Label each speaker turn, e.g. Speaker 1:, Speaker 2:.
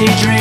Speaker 1: empty